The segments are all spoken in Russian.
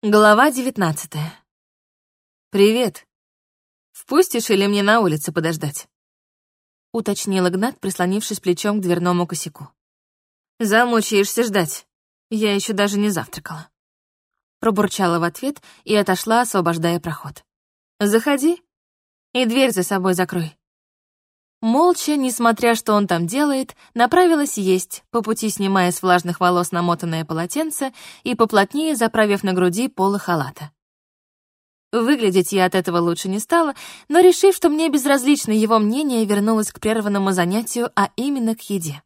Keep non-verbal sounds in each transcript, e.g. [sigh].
Глава девятнадцатая. «Привет. Впустишь или мне на улице подождать?» — уточнил Игнат, прислонившись плечом к дверному косяку. «Замучаешься ждать. Я еще даже не завтракала». Пробурчала в ответ и отошла, освобождая проход. «Заходи и дверь за собой закрой». Молча, несмотря что он там делает, направилась есть, по пути снимая с влажных волос намотанное полотенце и поплотнее заправив на груди полы халата. Выглядеть я от этого лучше не стала, но, решив, что мне безразлично его мнение, вернулась к прерванному занятию, а именно к еде.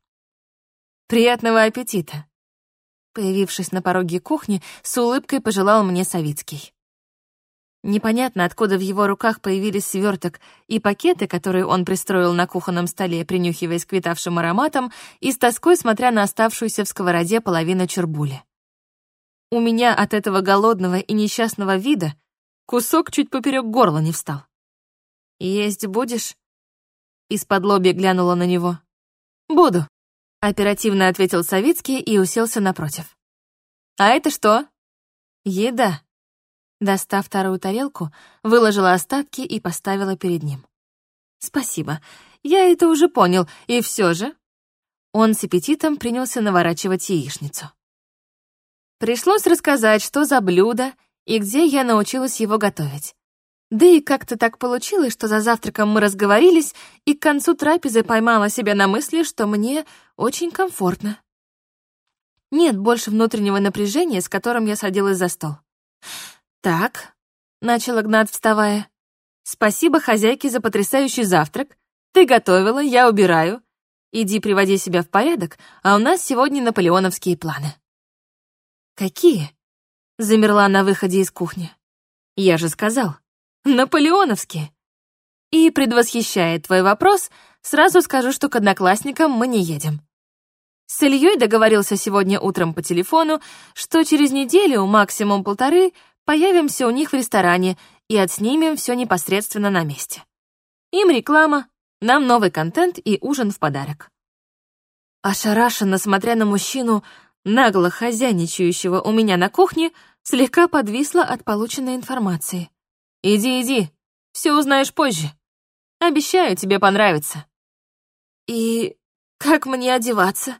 «Приятного аппетита!» Появившись на пороге кухни, с улыбкой пожелал мне Савицкий. Непонятно, откуда в его руках появились сверток и пакеты, которые он пристроил на кухонном столе, принюхиваясь к витавшим ароматам и с тоской смотря на оставшуюся в сковороде половину чербули. У меня от этого голодного и несчастного вида кусок чуть поперек горла не встал. «Есть будешь?» Из-под лоби глянула на него. «Буду», — оперативно ответил Савицкий и уселся напротив. «А это что?» «Еда», Достав вторую тарелку, выложила остатки и поставила перед ним. «Спасибо, я это уже понял, и все же...» Он с аппетитом принялся наворачивать яичницу. Пришлось рассказать, что за блюдо и где я научилась его готовить. Да и как-то так получилось, что за завтраком мы разговорились, и к концу трапезы поймала себя на мысли, что мне очень комфортно. Нет больше внутреннего напряжения, с которым я садилась за стол. «Так», — начал Игнат, вставая, — «спасибо хозяйке за потрясающий завтрак. Ты готовила, я убираю. Иди приводи себя в порядок, а у нас сегодня наполеоновские планы». «Какие?» — замерла на выходе из кухни. «Я же сказал, наполеоновские». И, предвосхищая твой вопрос, сразу скажу, что к одноклассникам мы не едем. С Ильей договорился сегодня утром по телефону, что через неделю, максимум полторы, появимся у них в ресторане и отснимем все непосредственно на месте. Им реклама, нам новый контент и ужин в подарок. Ошарашенно смотря на мужчину, нагло хозяйничающего у меня на кухне, слегка подвисла от полученной информации. «Иди, иди, все узнаешь позже. Обещаю, тебе понравится». «И как мне одеваться?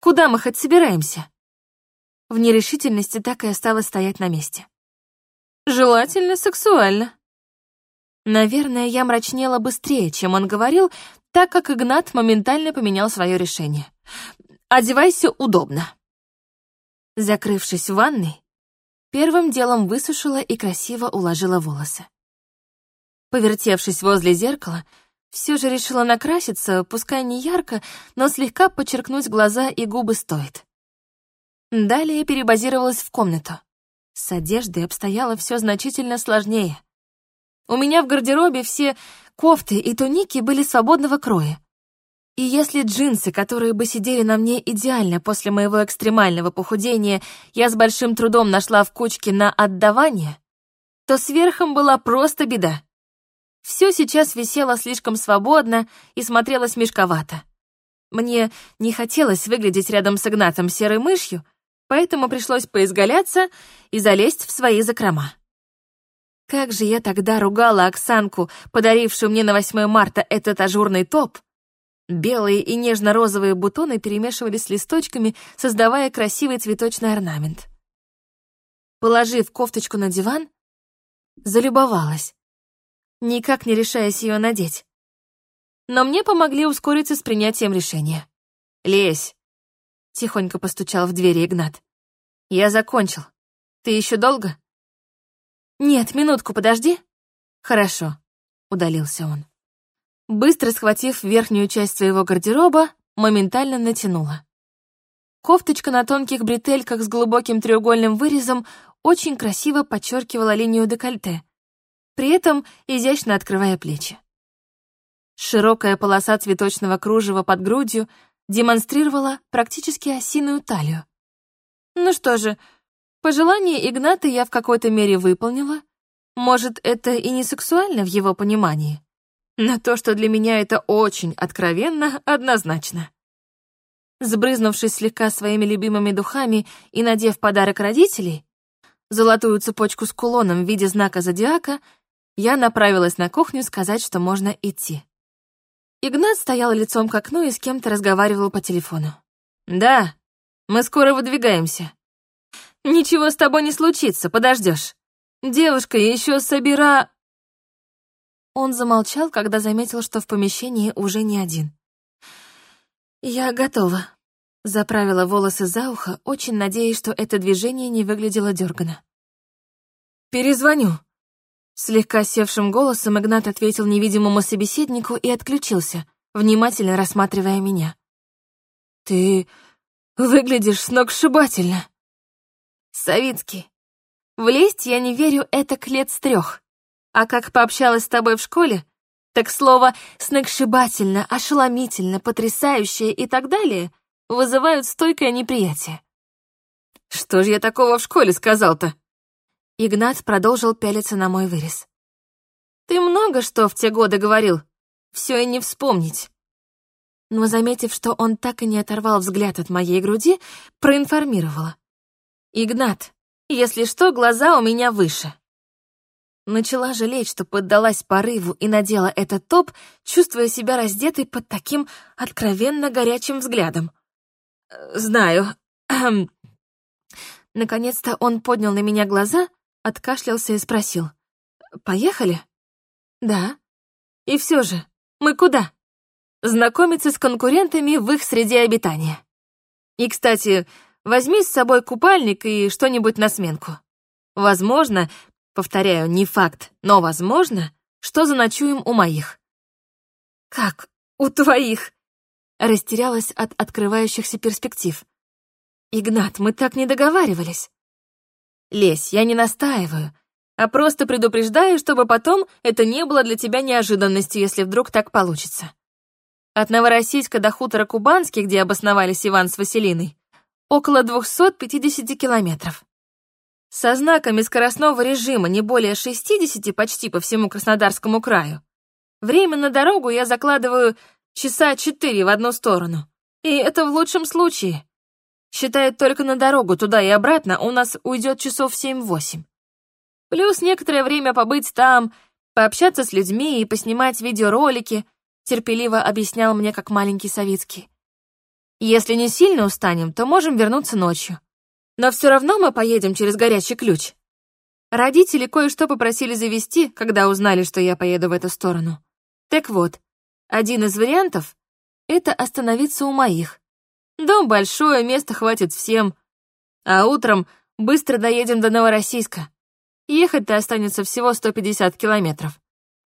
Куда мы хоть собираемся?» В нерешительности так и осталось стоять на месте. Желательно сексуально. Наверное, я мрачнела быстрее, чем он говорил, так как Игнат моментально поменял свое решение. «Одевайся удобно». Закрывшись в ванной, первым делом высушила и красиво уложила волосы. Повертевшись возле зеркала, все же решила накраситься, пускай не ярко, но слегка подчеркнуть глаза и губы стоит. Далее перебазировалась в комнату. С одеждой обстояло все значительно сложнее. У меня в гардеробе все кофты и туники были свободного кроя. И если джинсы, которые бы сидели на мне идеально после моего экстремального похудения, я с большим трудом нашла в кучке на отдавание, то сверхом была просто беда. Все сейчас висело слишком свободно и смотрелось мешковато. Мне не хотелось выглядеть рядом с Игнатом серой мышью, поэтому пришлось поизгаляться и залезть в свои закрома. Как же я тогда ругала Оксанку, подарившую мне на 8 марта этот ажурный топ. Белые и нежно-розовые бутоны перемешивались с листочками, создавая красивый цветочный орнамент. Положив кофточку на диван, залюбовалась, никак не решаясь ее надеть. Но мне помогли ускориться с принятием решения. «Лезь, Тихонько постучал в двери Игнат. «Я закончил. Ты еще долго?» «Нет, минутку, подожди». «Хорошо», — удалился он. Быстро схватив верхнюю часть своего гардероба, моментально натянула. Кофточка на тонких бретельках с глубоким треугольным вырезом очень красиво подчеркивала линию декольте, при этом изящно открывая плечи. Широкая полоса цветочного кружева под грудью демонстрировала практически осиную талию. Ну что же, пожелание Игната я в какой-то мере выполнила. Может, это и не сексуально в его понимании, но то, что для меня это очень откровенно, однозначно. Сбрызнувшись слегка своими любимыми духами и надев подарок родителей, золотую цепочку с кулоном в виде знака зодиака, я направилась на кухню сказать, что можно идти. Игнат стоял лицом к окну и с кем-то разговаривал по телефону. «Да, мы скоро выдвигаемся». «Ничего с тобой не случится, подождешь. Девушка еще собира...» Он замолчал, когда заметил, что в помещении уже не один. «Я готова», — заправила волосы за ухо, очень надеясь, что это движение не выглядело дёрганно. «Перезвоню», Слегка севшим голосом Игнат ответил невидимому собеседнику и отключился, внимательно рассматривая меня. «Ты выглядишь сногсшибательно». «Савицкий, влезть я не верю это к лет с трех. А как пообщалась с тобой в школе, так слово «сногсшибательно», «ошеломительно», «потрясающе» и так далее вызывают стойкое неприятие. «Что же я такого в школе сказал-то?» Игнат продолжил пялиться на мой вырез. «Ты много что в те годы говорил. Все и не вспомнить». Но, заметив, что он так и не оторвал взгляд от моей груди, проинформировала. «Игнат, если что, глаза у меня выше». Начала жалеть, что поддалась порыву и надела этот топ, чувствуя себя раздетой под таким откровенно горячим взглядом. «Знаю». [clears throat] Наконец-то он поднял на меня глаза, откашлялся и спросил. «Поехали?» «Да». «И все же, мы куда?» «Знакомиться с конкурентами в их среде обитания. И, кстати, возьми с собой купальник и что-нибудь на сменку. Возможно, повторяю, не факт, но возможно, что заночуем у моих». «Как? У твоих?» Растерялась от открывающихся перспектив. «Игнат, мы так не договаривались». Лесь, я не настаиваю, а просто предупреждаю, чтобы потом это не было для тебя неожиданностью, если вдруг так получится. От Новороссийска до хутора Кубанский, где обосновались Иван с Василиной, около 250 километров. Со знаками скоростного режима не более 60 почти по всему Краснодарскому краю. Время на дорогу я закладываю часа 4 в одну сторону. И это в лучшем случае. Считает только на дорогу туда и обратно у нас уйдет часов семь-восемь. Плюс некоторое время побыть там, пообщаться с людьми и поснимать видеоролики, терпеливо объяснял мне как маленький Савицкий. Если не сильно устанем, то можем вернуться ночью. Но все равно мы поедем через горячий ключ. Родители кое-что попросили завести, когда узнали, что я поеду в эту сторону. Так вот, один из вариантов — это остановиться у моих. Дом большой, места хватит всем. А утром быстро доедем до Новороссийска. Ехать-то останется всего 150 километров.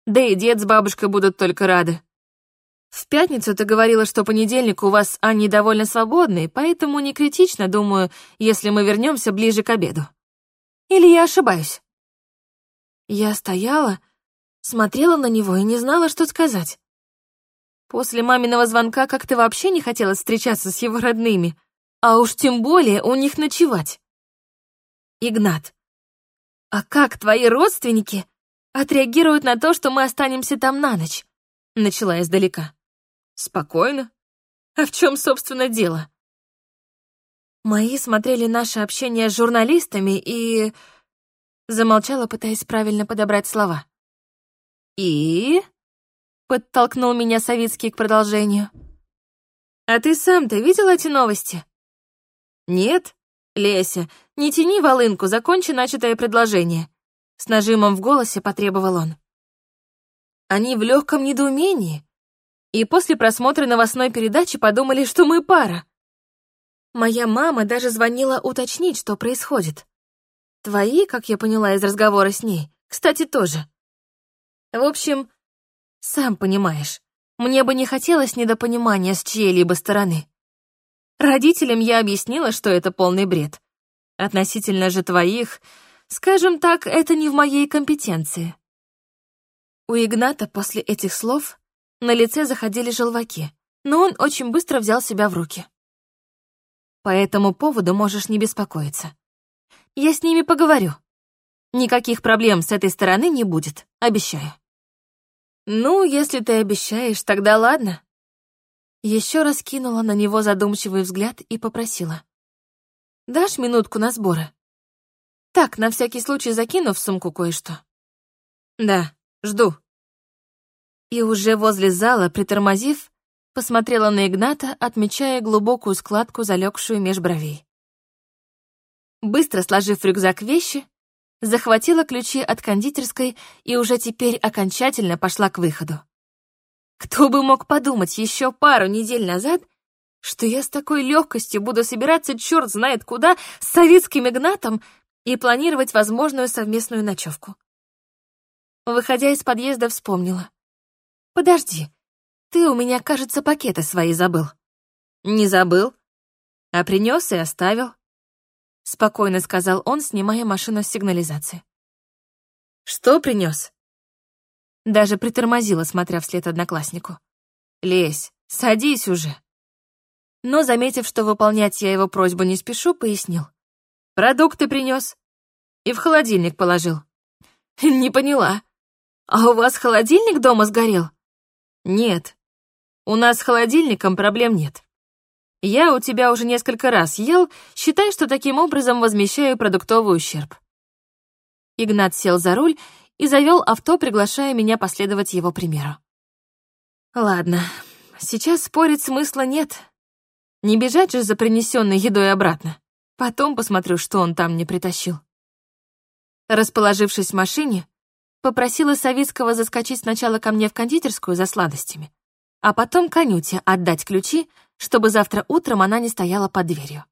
Да и дед с бабушкой будут только рады. В пятницу ты говорила, что понедельник у вас Анни довольно свободный, поэтому не критично, думаю, если мы вернемся ближе к обеду. Или я ошибаюсь? Я стояла, смотрела на него и не знала, что сказать. После маминого звонка как-то вообще не хотелось встречаться с его родными, а уж тем более у них ночевать. Игнат, а как твои родственники отреагируют на то, что мы останемся там на ночь? Начала издалека. Спокойно. А в чем, собственно, дело? Мои смотрели наше общение с журналистами и... Замолчала, пытаясь правильно подобрать слова. И подтолкнул меня Савицкий к продолжению. «А ты сам-то видел эти новости?» «Нет, Леся, не тяни волынку, закончи начатое предложение», с нажимом в голосе потребовал он. Они в легком недоумении, и после просмотра новостной передачи подумали, что мы пара. Моя мама даже звонила уточнить, что происходит. Твои, как я поняла из разговора с ней, кстати, тоже. В общем, сам понимаешь, мне бы не хотелось недопонимания с чьей-либо стороны. Родителям я объяснила, что это полный бред. Относительно же твоих, скажем так, это не в моей компетенции. У Игната после этих слов на лице заходили желваки, но он очень быстро взял себя в руки. По этому поводу можешь не беспокоиться. Я с ними поговорю. Никаких проблем с этой стороны не будет, обещаю. «Ну, если ты обещаешь, тогда ладно». Еще раз кинула на него задумчивый взгляд и попросила. «Дашь минутку на сборы?» Так, на всякий случай закину в сумку кое-что. Да, жду. И уже возле зала, притормозив, посмотрела на Игната, отмечая глубокую складку, залегшую меж бровей. Быстро сложив в рюкзак вещи, захватила ключи от кондитерской и уже теперь окончательно пошла к выходу. Кто бы мог подумать еще пару недель назад, что я с такой легкостью буду собираться черт знает куда с советским Игнатом и планировать возможную совместную ночевку. Выходя из подъезда, вспомнила. «Подожди, ты у меня, кажется, пакеты свои забыл». «Не забыл, а принес и оставил», — спокойно сказал он, снимая машину с сигнализации. «Что принес? Даже притормозила, смотря вслед однокласснику. «Лезь, садись уже». Но, заметив, что выполнять я его просьбу не спешу, пояснил. «Продукты принес и в холодильник положил». [laughs] «Не поняла. А у вас холодильник дома сгорел?» «Нет. У нас с холодильником проблем нет. Я у тебя уже несколько раз ел, считай, что таким образом возмещаю продуктовый ущерб». Игнат сел за руль и завел авто, приглашая меня последовать его примеру. Ладно, сейчас спорить смысла нет. Не бежать же за принесенной едой обратно. Потом посмотрю, что он там не притащил. Расположившись в машине, попросила Савицкого заскочить сначала ко мне в кондитерскую за сладостями, а потом конюте отдать ключи, чтобы завтра утром она не стояла под дверью.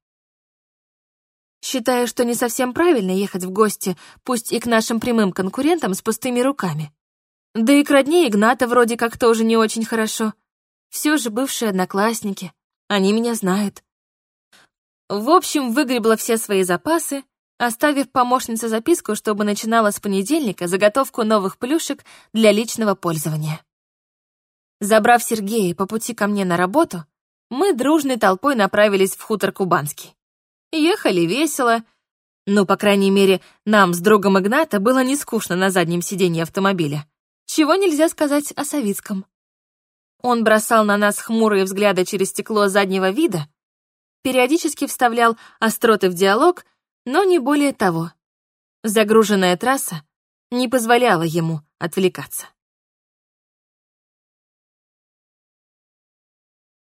Считаю, что не совсем правильно ехать в гости, пусть и к нашим прямым конкурентам с пустыми руками. Да и к родне Игната вроде как тоже не очень хорошо. Все же бывшие одноклассники, они меня знают. В общем, выгребла все свои запасы, оставив помощнице записку, чтобы начинала с понедельника заготовку новых плюшек для личного пользования. Забрав Сергея по пути ко мне на работу, мы дружной толпой направились в хутор Кубанский. Ехали весело. Ну, по крайней мере, нам с другом Игната было не скучно на заднем сиденье автомобиля. Чего нельзя сказать о Савицком. Он бросал на нас хмурые взгляды через стекло заднего вида, периодически вставлял остроты в диалог, но не более того. Загруженная трасса не позволяла ему отвлекаться.